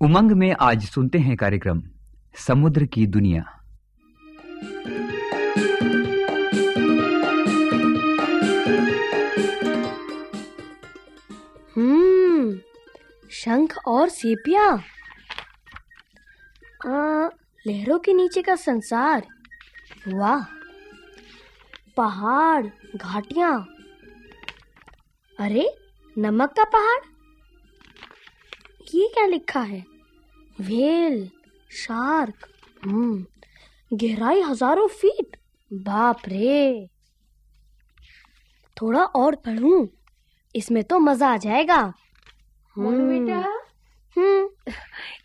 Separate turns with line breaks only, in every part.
उमंग में आज सुनते हैं कार्यक्रम समुद्र की दुनिया।
हम्म शंख और सीपिया। आ, लहरों के नीचे का संसार। वाह पहाड़ घाटियाँ। अरे नमक का पहाड़? ये क्या लिखा है? वेल शार्क हम्म गहराई हज़ारों फीट। बाप रे। थोड़ा और पढ़ूं इसमें तो मज़ा आ जाएगा।
मोनू बेटा।
हम्म।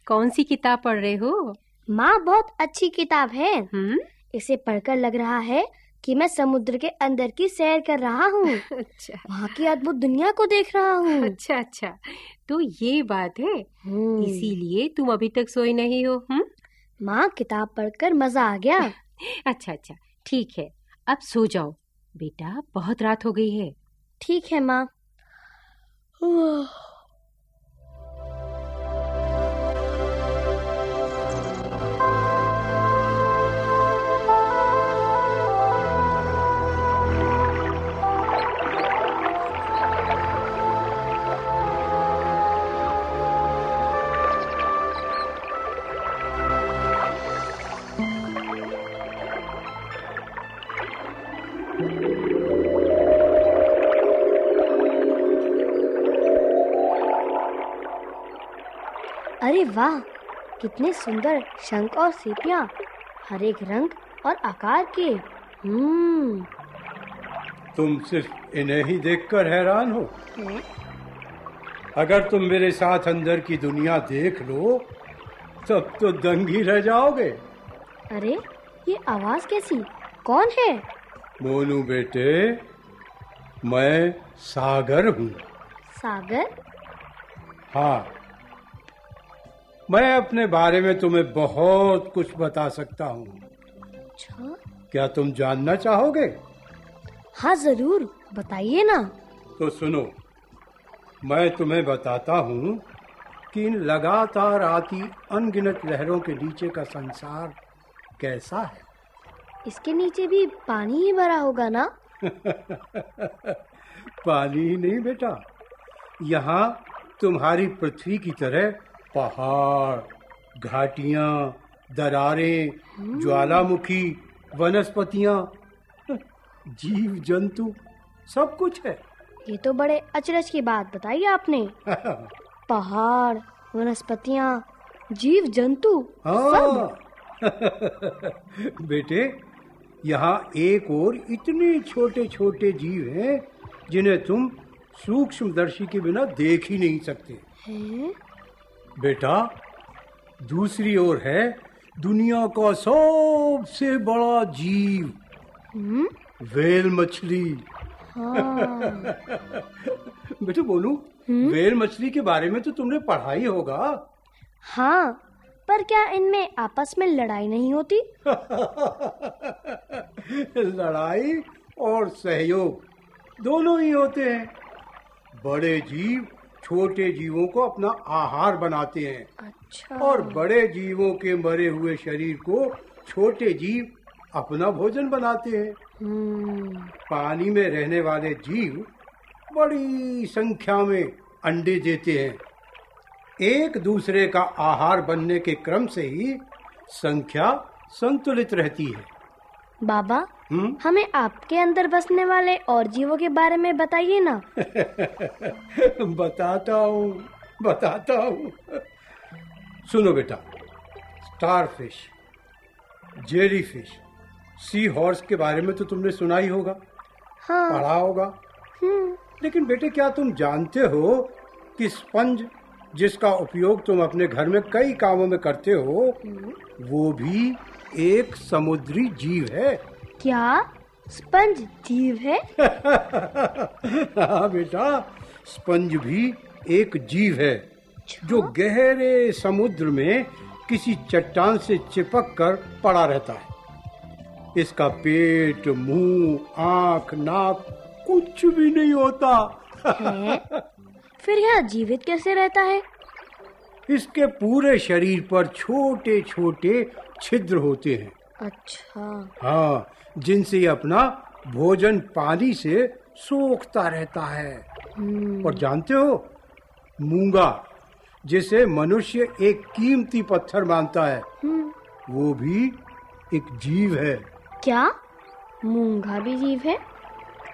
कौन सी किताब पढ़ रहे हो?
माँ बहुत अच्छी किताब है।
हम्म।
इसे पढ़कर लग रहा है कि मैं समुद्र के अंदर की सैर कर रहा हूँ।
अच्छा।
वहाँ की अद्भुत दुनिया को देख रहा हूँ।
अच्छा अच्छा। तो ये बात है।
हम्म,
इसीलिए तुम अभी तक सोई नहीं हो हम्म?
माँ किताब पढ़कर मज़ा आ गया।
अच्छा अच्छा। ठीक है। अब सो जाओ। बेटा बहुत रात हो गई है।
ठीक है माँ। अरे वाह कितने सुंदर शंख और सीपियाँ हर एक रंग और आकार के। हम्म।
तुम सिर्फ़ इन्हें ही देखकर हैरान हो।
हैं?
अगर तुम मेरे साथ अंदर की दुनिया देख लो तब तो दंग ही रह जाओगे।
अरे ये आवाज़ कैसी? कौन है?
मोनू बेटे मैं सागर हूँ।
सागर?
हाँ। मैं अपने बारे में तुम्हें बहुत कुछ बता सकता हूँ।
अच्छा।
क्या तुम जानना चाहोगे?
हाँ ज़रूर। बताइए ना।
तो सुनो मैं तुम्हें बताता हूँ कि इन लगातार आती अनगिनत लहरों के नीचे का संसार कैसा है।
इसके नीचे भी पानी ही भरा होगा ना?
पानी ही नहीं बेटा। यहाँ तुम्हारी पृथ्वी की तरह पहाड़ घाटिया दरारें ज्वालामुखी वनस्पतियाँ जीव जंतु सब कुछ है।
ये तो बड़े अचरज की बात बताई आपने। पहाड़ वनस्पतियाँ जीव जंतु
हाँ। सब। बेटे यहाँ एक और इतने छोटे छोटे जीव हैं जिन्हें तुम सूक्ष्मदर्शी के बिना देख ही नहीं सकते।
हैं?
बेटा दूसरी ओर है दुनिया का सबसे बड़ा जीव
हम्म?
वेल मछली।
हाँ।
बेटे बोलूँ वेल मछली के बारे में तो तुमने पढ़ा ही होगा।
हाँ। पर क्या इनमें आपस में लड़ाई नहीं होती?
लड़ाई और सहयोग दोनों ही होते हैं। बड़े जीव छोटे जीवों को अपना आहार बनाते हैं।
अच्छा।
और बड़े जीवों के मरे हुए शरीर को छोटे जीव अपना भोजन बनाते हैं।
हम्म।
पानी में रहने वाले जीव बड़ी संख्या में अंडे देते हैं। एक दूसरे का आहार बनने के क्रम से ही संख्या संतुलित रहती है।
बाबा
हम्म?
हमें आपके अंदर बसने वाले और जीवों के बारे में बताइए ना।
बताता हूँ बताता हूँ। सुनो बेटा starfish jellyfish seahorse के बारे में तो तुमने सुना ही होगा।
हाँ।
पढ़ा होगा।
हम्म।
लेकिन बेटे क्या तुम जानते हो कि स्पंज जिसका उपयोग तुम अपने घर में कई कामों में करते हो वो भी एक समुद्री जीव है।
क्या? स्पंज जीव है?
हाँ बेटा स्पंज भी एक जीव है जो गहरे समुद्र में किसी चट्टान से चिपक कर पड़ा रहता है। इसका पेट मुँह आँख नाक कुछ भी नहीं होता।
है? फिर यह जीवित कैसे रहता है?
इसके पूरे शरीर पर छोटे छोटे छिद्र होते हैं।
अच्छा।
हाँ जिनसे ये अपना भोजन पानी से सोखता रहता है।
हम्म,
और जानते हो मूँगा जिसे मनुष्य एक कीमती पत्थर मानता है
हम्म,
वो भी एक जीव है।
क्या? मूँगा भी जीव है?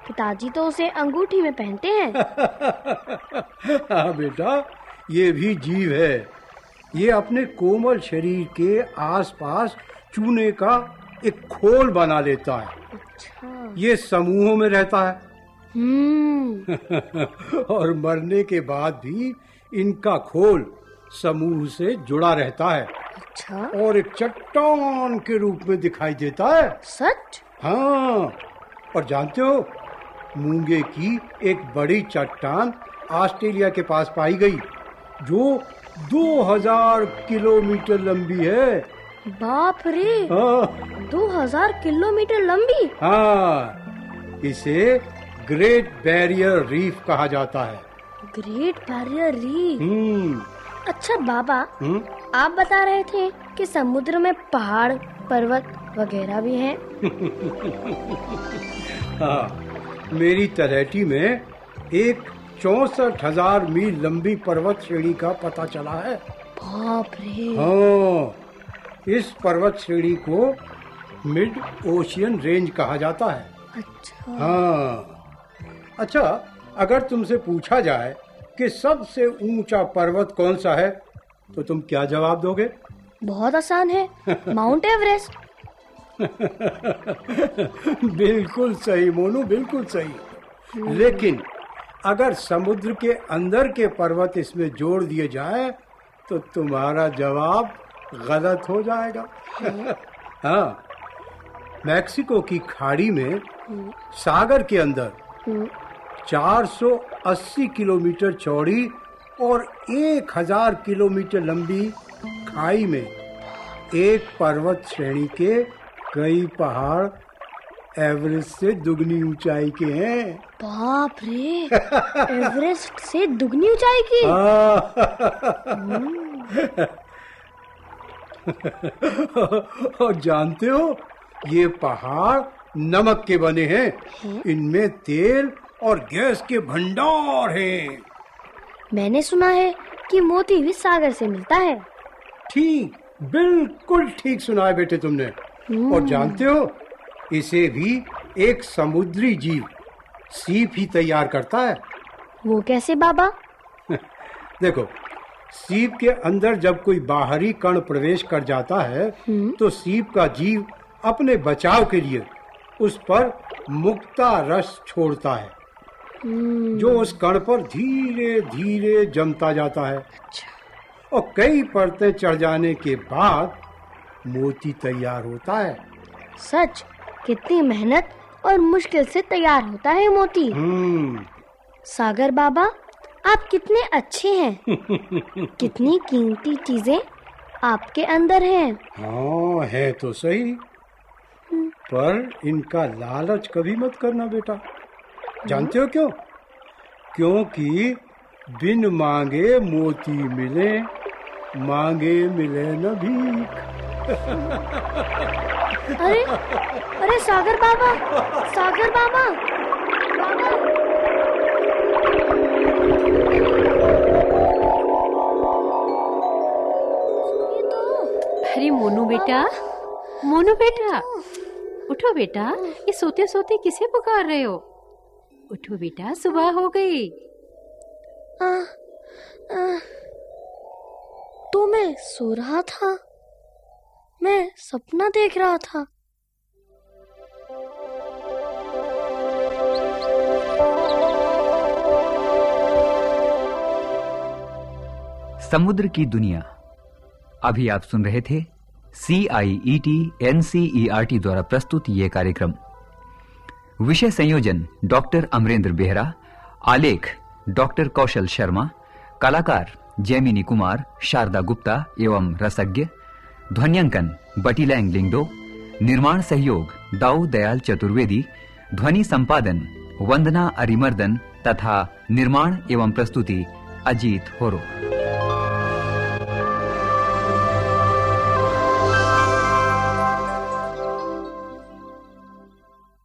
पिताजी तो उसे अंगूठी में पहनते हैं।
हाँ बेटा ये भी जीव है। ये अपने कोमल शरीर के आसपास चूने का एक खोल बना लेता है।
अच्छा।
ये समूहों में रहता है।
हम्म।
और मरने के बाद भी इनका खोल समूह से जुड़ा रहता है।
अच्छा।
और एक चट्टान के रूप में दिखाई देता है।
सच?
हाँ। और जानते हो मूँगे की एक बड़ी चट्टान ऑस्ट्रेलिया के पास पाई गई जो 2000 किलोमीटर लंबी है।
बाप रे!
हाँ,
दो हज़ार किलोमीटर लंबी?
हाँ। इसे ग्रेट बैरियर रीफ कहा जाता है।
Great barrier reef?
हम्म।
अच्छा बाबा
हम्म।
आप बता रहे थे कि समुद्र में पहाड़ पर्वत वगैरह भी हैं।
हाँ। मेरी तलहटी में एक चौसठ हज़ार मील लंबी पर्वत श्रेणी का पता चला है।
बाप रे।
हाँ इस पर्वत श्रेणी को मिड ओशियन रेंज कहा जाता है।
अच्छा।
हाँ। अच्छा अगर तुमसे पूछा जाए कि सबसे ऊँचा पर्वत कौन सा है तो तुम क्या जवाब दोगे?
बहुत आसान है। Mount Everest.
बिल्कुल सही मोनू बिल्कुल सही। लेकिन अगर समुद्र के अंदर के पर्वत इसमें जोड़ दिए जाए तो तुम्हारा जवाब गलत हो जाएगा। हाँ मैक्सिको की खाड़ी में सागर के अंदर
हम्म,
480 किलोमीटर चौड़ी और 1000 किलोमीटर लंबी खाई में एक पर्वत श्रेणी के कई पहाड़ एवरेस्ट से दुगनी ऊंचाई के हैं।
बाप रे एवरेस्ट से दुगनी ऊंचाई की?
और जानते हो ये पहाड़ नमक के बने हैं? इनमें तेल और गैस के भंडार हैं।
मैंने सुना है कि मोती भी सागर से मिलता है।
ठीक बिल्कुल ठीक सुना है बेटे तुमने। और जानते हो इसे भी एक समुद्री जीव सीप ही तैयार करता है।
वो कैसे बाबा?
देखो सीप के अंदर जब कोई बाहरी कण प्रवेश कर जाता है तो सीप का जीव अपने बचाव के लिए उस पर मुक्ता रस छोड़ता है।
हम्म,
जो उस कण पर धीरे धीरे जमता जाता है। और कई परतें चढ़ जाने के बाद मोती तैयार होता है।
सच? कितनी मेहनत और मुश्किल से तैयार होता है मोती।
हम्म।
सागर बाबा आप कितने अच्छे हैं। कितनी कीमती चीज़ें आपके अंदर हैं।
हाँ है तो सही। पर इनका लालच कभी मत करना बेटा। जानते हो क्यों? क्योंकि बिन मांगे मोती मिले मांगे मिले न भीख।
अरे अरे सागर बाबा सागर बाबा। तो
अरे मोनू बेटा मोनू बेटा उठो बेटा ये सोते सोते किसे पुकार रहे हो? उठो बेटा सुबह हो गई।
आ, आ, तो मैं सो रहा था। मैं सपना देख रहा था।
समुद्र की दुनिया। अभी आप सुन रहे थे C I E T N C E R T द्वारा प्रस्तुत ये कार्यक्रम। विषय संयोजन डॉक्टर अमरेंद्र बेहरा, आलेख डॉक्टर कौशल शर्मा, कलाकार जैमिनी कुमार, शारदा गुप्ता एवं रसज्ञ ध्वन्यांकन बटीलैंग लिंगडो, निर्माण सहयोग, दाऊ दयाल चतुर्वेदी, ध्वनि संपादन, वंदना अरिमर्दन तथा निर्माण एवं प्रस्तुति, अजीत होरो।